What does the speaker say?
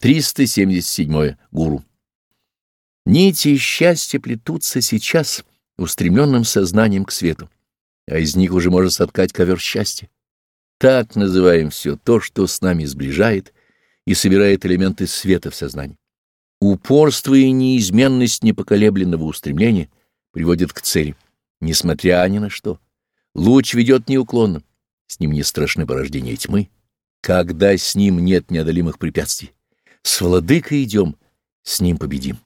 377. Гуру. Нити счастья плетутся сейчас устремленным сознанием к свету, а из них уже можно соткать ковер счастья. Так называем все то, что с нами сближает и собирает элементы света в сознании. Упорство и неизменность непоколебленного устремления приводят к цели, несмотря ни на что. Луч ведет неуклонно, с ним не страшны порождения тьмы, когда с ним нет неодолимых препятствий. С владыкой идем, с ним победим.